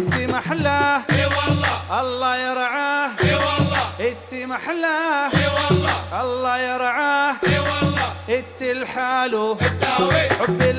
انت محلاه إي والله. الله يرعاه. إي والله. انت محلاه إي والله. الله يرعاه. إي والله. انت الحالو حبي